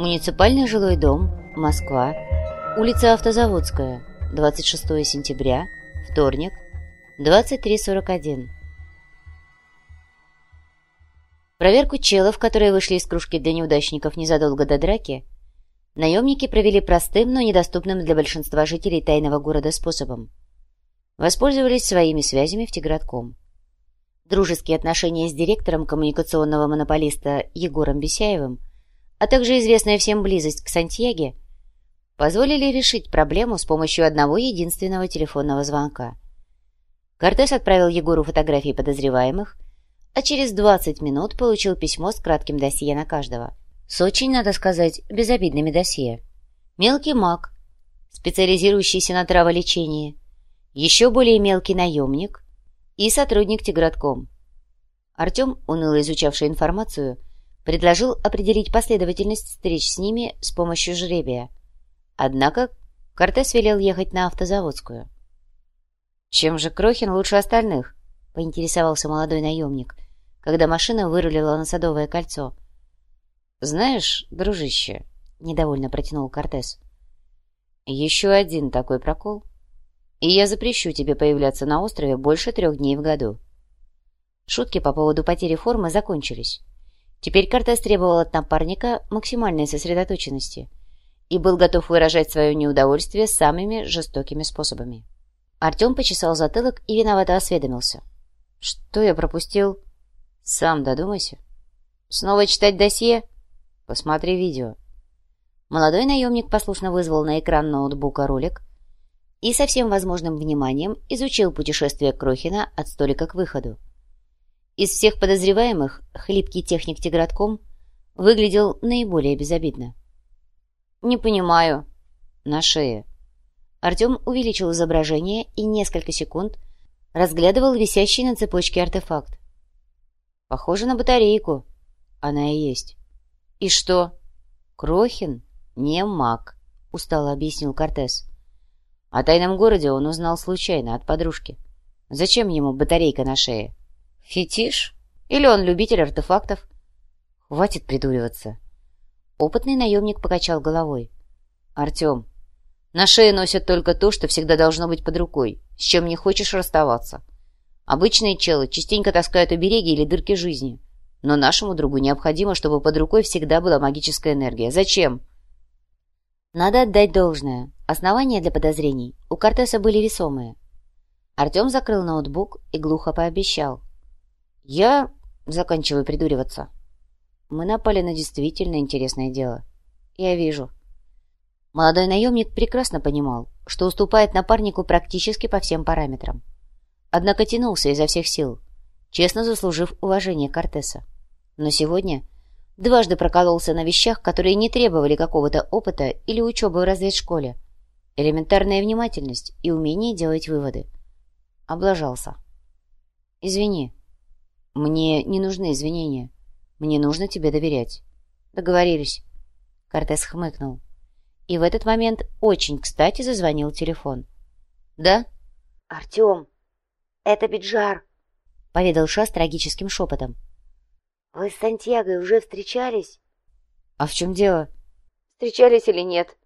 Муниципальный жилой дом, Москва, улица Автозаводская, 26 сентября, вторник, 23.41. Проверку челов, которые вышли из кружки для неудачников незадолго до драки, наемники провели простым, но недоступным для большинства жителей тайного города способом. Воспользовались своими связями в Тигратком. Дружеские отношения с директором коммуникационного монополиста Егором Бесяевым – а также известная всем близость к Сантьяге, позволили решить проблему с помощью одного единственного телефонного звонка. Кортес отправил Егору фотографии подозреваемых, а через 20 минут получил письмо с кратким досье на каждого. С очень, надо сказать, безобидными досье. Мелкий маг, специализирующийся на траволечении, еще более мелкий наемник и сотрудник Тигратком. Артем, уныло изучавший информацию, предложил определить последовательность встреч с ними с помощью жребия. Однако Кортес велел ехать на автозаводскую. «Чем же Крохин лучше остальных?» — поинтересовался молодой наемник, когда машина вырулила на Садовое кольцо. «Знаешь, дружище», — недовольно протянул Кортес, — «еще один такой прокол, и я запрещу тебе появляться на острове больше трех дней в году». Шутки по поводу потери формы закончились. Теперь Кортес требовал от напарника максимальной сосредоточенности и был готов выражать свое неудовольствие самыми жестокими способами. Артем почесал затылок и виновато осведомился. «Что я пропустил?» «Сам додумайся». «Снова читать досье?» «Посмотри видео». Молодой наемник послушно вызвал на экран ноутбука ролик и со всем возможным вниманием изучил путешествие Крохина от столика к выходу. Из всех подозреваемых хлипкий техник Тигратком выглядел наиболее безобидно. «Не понимаю». «На шее». Артем увеличил изображение и несколько секунд разглядывал висящий на цепочке артефакт. «Похоже на батарейку». «Она и есть». «И что?» «Крохин не маг», — устало объяснил Кортес. О тайном городе он узнал случайно от подружки. Зачем ему батарейка на шее? Фетиш? Или он любитель артефактов? Хватит придуриваться. Опытный наемник покачал головой. Артем, на шее носят только то, что всегда должно быть под рукой, с чем не хочешь расставаться. Обычные челы частенько таскают обереги или дырки жизни. Но нашему другу необходимо, чтобы под рукой всегда была магическая энергия. Зачем? Надо отдать должное. Основания для подозрений у Кортеса были весомые. Артем закрыл ноутбук и глухо пообещал. Я заканчиваю придуриваться. Мы напали на действительно интересное дело. Я вижу. Молодой наемник прекрасно понимал, что уступает напарнику практически по всем параметрам. Однако тянулся изо всех сил, честно заслужив уважение Кортеса. Но сегодня дважды прокололся на вещах, которые не требовали какого-то опыта или учебы в разведшколе. Элементарная внимательность и умение делать выводы. Облажался. «Извини», «Мне не нужны извинения. Мне нужно тебе доверять». «Договорились». Кортес хмыкнул. И в этот момент очень кстати зазвонил телефон. «Да?» «Артем, это Биджар», — поведал Шас трагическим шепотом. «Вы с Сантьяго уже встречались?» «А в чем дело?» «Встречались или нет?»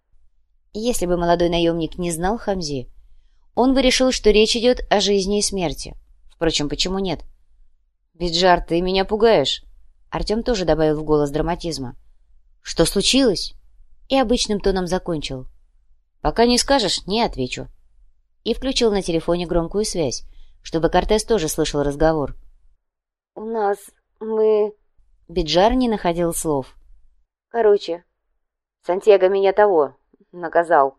Если бы молодой наемник не знал Хамзи, он бы решил, что речь идет о жизни и смерти. Впрочем, почему нет? «Биджар, ты меня пугаешь!» Артем тоже добавил в голос драматизма. «Что случилось?» И обычным тоном закончил. «Пока не скажешь, не отвечу». И включил на телефоне громкую связь, чтобы Кортес тоже слышал разговор. «У нас... мы...» Биджар не находил слов. «Короче, Сантьяго меня того наказал».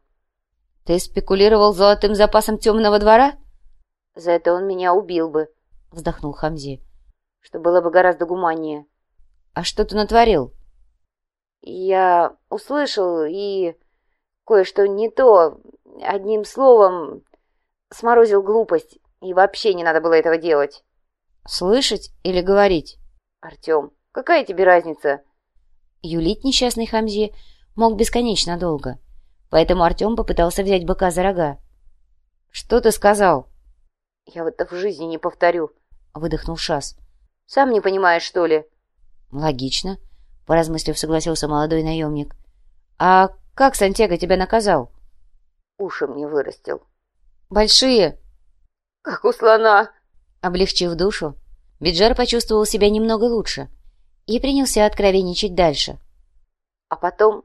«Ты спекулировал золотым запасом темного двора?» «За это он меня убил бы», — вздохнул Хамзи что было бы гораздо гуманнее. А что ты натворил? Я услышал и кое-что не то. Одним словом, сморозил глупость, и вообще не надо было этого делать. Слышать или говорить? Артем, какая тебе разница? Юлить несчастный Хамзи мог бесконечно долго, поэтому Артем попытался взять быка за рога. «Что ты сказал?» «Я вот это в жизни не повторю», — выдохнул Шас. Сам не понимаешь, что ли?» «Логично», — поразмыслив, согласился молодой наемник. «А как Сантьяго тебя наказал?» «Уши мне вырастил». «Большие?» «Как у слона». Облегчив душу, Биджар почувствовал себя немного лучше и принялся откровенничать дальше. А потом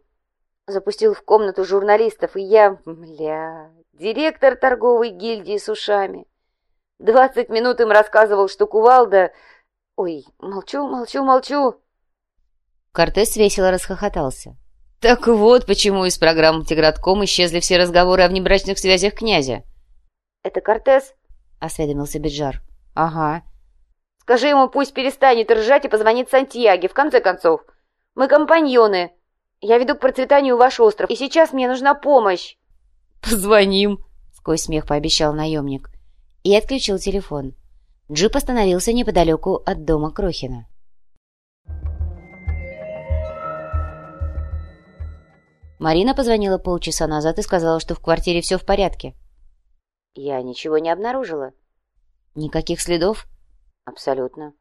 запустил в комнату журналистов, и я, бля, директор торговой гильдии с ушами. Двадцать минут им рассказывал, что кувалда... Ой, молчу, молчу, молчу. Кортес весело расхохотался. Так вот, почему из программы Тигратком исчезли все разговоры о внебрачных связях князя. Это Кортес? Осведомился Биджар. Ага. Скажи ему, пусть перестанет ржать и позвонит Сантьяге, в конце концов. Мы компаньоны. Я веду к процветанию ваш остров, и сейчас мне нужна помощь. Позвоним, сквозь смех пообещал наемник. И отключил телефон. Джип остановился неподалеку от дома Крохина. Марина позвонила полчаса назад и сказала, что в квартире все в порядке. Я ничего не обнаружила. Никаких следов? Абсолютно.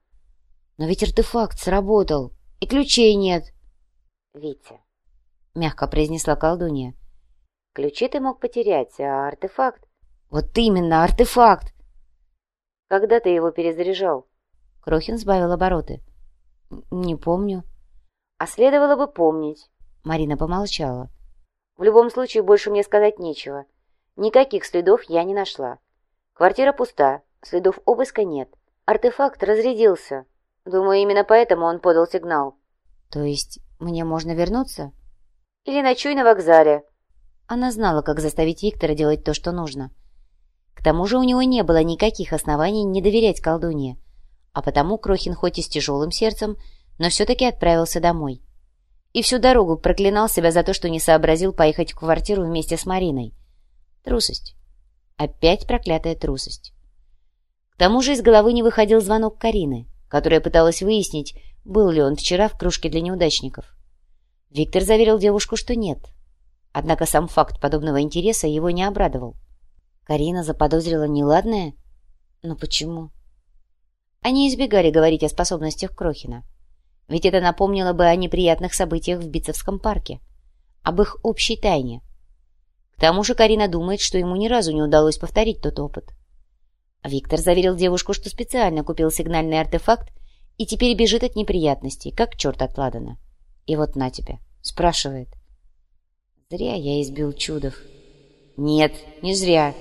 Но ведь артефакт сработал, и ключей нет. Витя, мягко произнесла колдунья. Ключи ты мог потерять, а артефакт... Вот именно, артефакт! Когда ты его перезаряжал? Крохин сбавил обороты. Не помню. А следовало бы помнить. Марина помолчала. В любом случае, больше мне сказать нечего. Никаких следов я не нашла. Квартира пуста, следов обыска нет. Артефакт разрядился. Думаю, именно поэтому он подал сигнал. То есть мне можно вернуться? Или ночуй на вокзале. Она знала, как заставить Виктора делать то, что нужно. К тому же у него не было никаких оснований не доверять колдунье, а потому Крохин хоть и с тяжелым сердцем, но все-таки отправился домой. И всю дорогу проклинал себя за то, что не сообразил поехать в квартиру вместе с Мариной. Трусость. Опять проклятая трусость. К тому же из головы не выходил звонок Карины, которая пыталась выяснить, был ли он вчера в кружке для неудачников. Виктор заверил девушку, что нет. Однако сам факт подобного интереса его не обрадовал. Карина заподозрила неладное? Но почему? Они избегали говорить о способностях Крохина. Ведь это напомнило бы о неприятных событиях в Битцевском парке. Об их общей тайне. К тому же Карина думает, что ему ни разу не удалось повторить тот опыт. Виктор заверил девушку, что специально купил сигнальный артефакт и теперь бежит от неприятностей, как черт от Ладана. И вот на тебе, спрашивает. Зря я избил Чудов. Нет, не зря.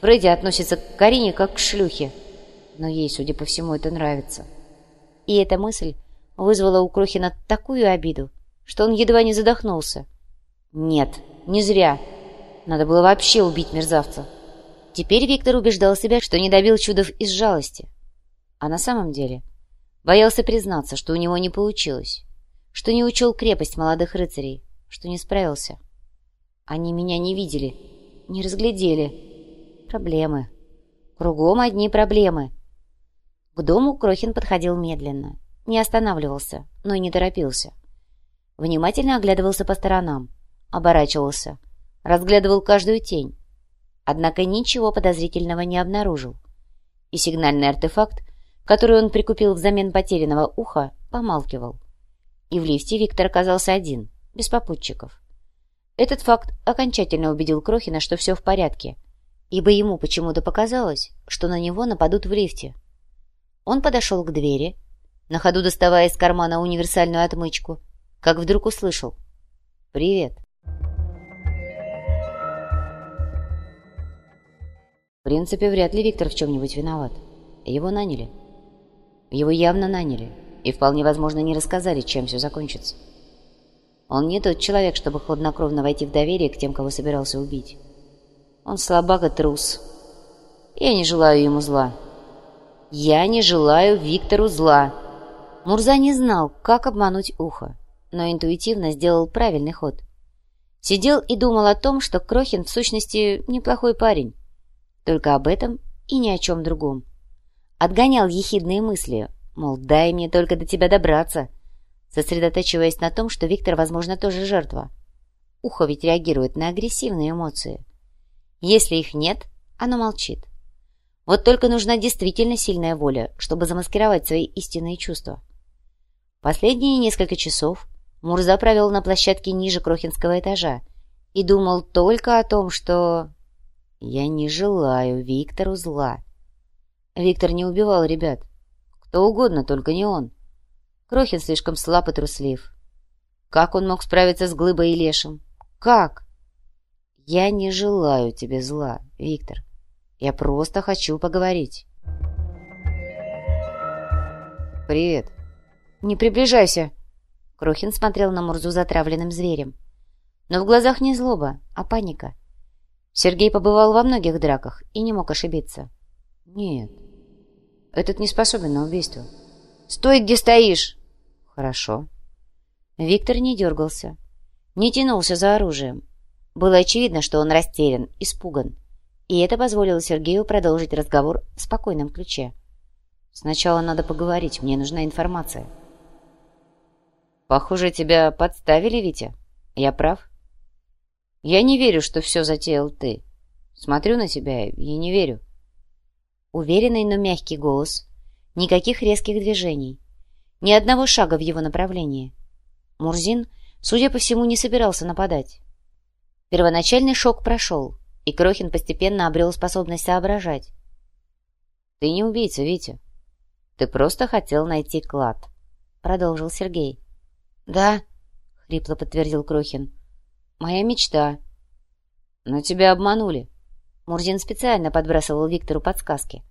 Фредди относится к Карине как к шлюхе. Но ей, судя по всему, это нравится. И эта мысль вызвала у Крохина такую обиду, что он едва не задохнулся. Нет, не зря. Надо было вообще убить мерзавца. Теперь Виктор убеждал себя, что не добил Чудов из жалости. А на самом деле боялся признаться, что у него не получилось, что не учел крепость молодых рыцарей, что не справился. Они меня не видели, не разглядели, Проблемы. Кругом одни проблемы. К дому Крохин подходил медленно. Не останавливался, но и не торопился. Внимательно оглядывался по сторонам. Оборачивался. Разглядывал каждую тень. Однако ничего подозрительного не обнаружил. И сигнальный артефакт, который он прикупил взамен потерянного уха, помалкивал. И в лифте Виктор оказался один, без попутчиков. Этот факт окончательно убедил Крохина, что все в порядке — ибо ему почему-то показалось, что на него нападут в лифте. Он подошел к двери, на ходу доставая из кармана универсальную отмычку, как вдруг услышал «Привет». В принципе, вряд ли Виктор в чем-нибудь виноват. Его наняли. Его явно наняли, и вполне возможно не рассказали, чем все закончится. Он не тот человек, чтобы хладнокровно войти в доверие к тем, кого собирался убить. Он слабак и трус. Я не желаю ему зла. Я не желаю Виктору зла. Мурза не знал, как обмануть ухо, но интуитивно сделал правильный ход. Сидел и думал о том, что Крохин в сущности неплохой парень. Только об этом и ни о чем другом. Отгонял ехидные мысли, мол, дай мне только до тебя добраться, сосредотачиваясь на том, что Виктор, возможно, тоже жертва. Ухо ведь реагирует на агрессивные эмоции. Если их нет, оно молчит. Вот только нужна действительно сильная воля, чтобы замаскировать свои истинные чувства. Последние несколько часов Мурза провел на площадке ниже Крохинского этажа и думал только о том, что... Я не желаю Виктору зла. Виктор не убивал ребят. Кто угодно, только не он. Крохин слишком слаб и труслив. Как он мог справиться с Глыбой и Лешим? Как? Я не желаю тебе зла, Виктор. Я просто хочу поговорить. «Привет». «Не приближайся!» Крохин смотрел на Мурзу затравленным зверем. Но в глазах не злоба, а паника. Сергей побывал во многих драках и не мог ошибиться. «Нет, этот не способен на убийство». «Стой, где стоишь!» «Хорошо». Виктор не дергался, не тянулся за оружием. Было очевидно, что он растерян, испуган. И это позволило Сергею продолжить разговор в спокойном ключе. Сначала надо поговорить, мне нужна информация. Похоже, тебя подставили, Витя. Я прав? Я не верю, что все затеял ты. Смотрю на тебя и не верю. Уверенный, но мягкий голос. Никаких резких движений. Ни одного шага в его направлении. Мурзин, судя по всему, не собирался нападать. Первоначальный шок прошел, и Крохин постепенно обрел способность соображать. «Ты не убийца, Витя. Ты просто хотел найти клад», — продолжил Сергей. «Да», — хрипло подтвердил Крохин. «Моя мечта». «Но тебя обманули». Мурзин специально подбрасывал Виктору подсказки.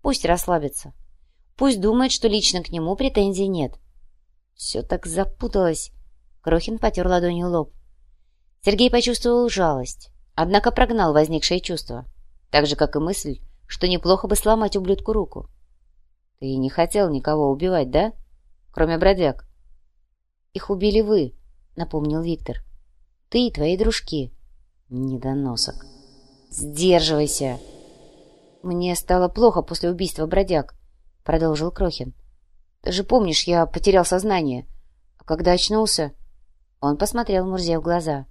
«Пусть расслабится. Пусть думает, что лично к нему претензий нет». «Все так запуталось». Крохин потер ладонью лоб. Сергей почувствовал жалость, однако прогнал возникшее чувство, так же, как и мысль, что неплохо бы сломать ублюдку руку. «Ты не хотел никого убивать, да? Кроме бродяг?» «Их убили вы», — напомнил Виктор. «Ты и твои дружки». «Недоносок». «Сдерживайся!» «Мне стало плохо после убийства бродяг», — продолжил Крохин. «Ты же помнишь, я потерял сознание. А когда очнулся...» Он посмотрел Мурзе в глаза.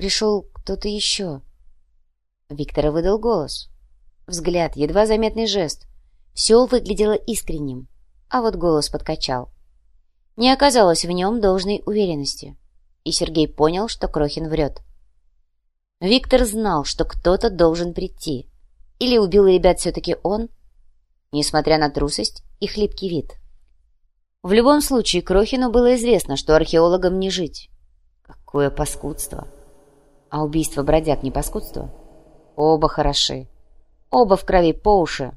«Пришел кто-то еще». Виктора выдал голос. Взгляд, едва заметный жест. Все выглядело искренним, а вот голос подкачал. Не оказалось в нем должной уверенности, и Сергей понял, что Крохин врет. Виктор знал, что кто-то должен прийти. Или убил ребят все-таки он, несмотря на трусость и хлипкий вид. В любом случае, Крохину было известно, что археологам не жить. Какое паскудство! А убийство бродяг не паскудство? Оба хороши. Оба в крови по уши.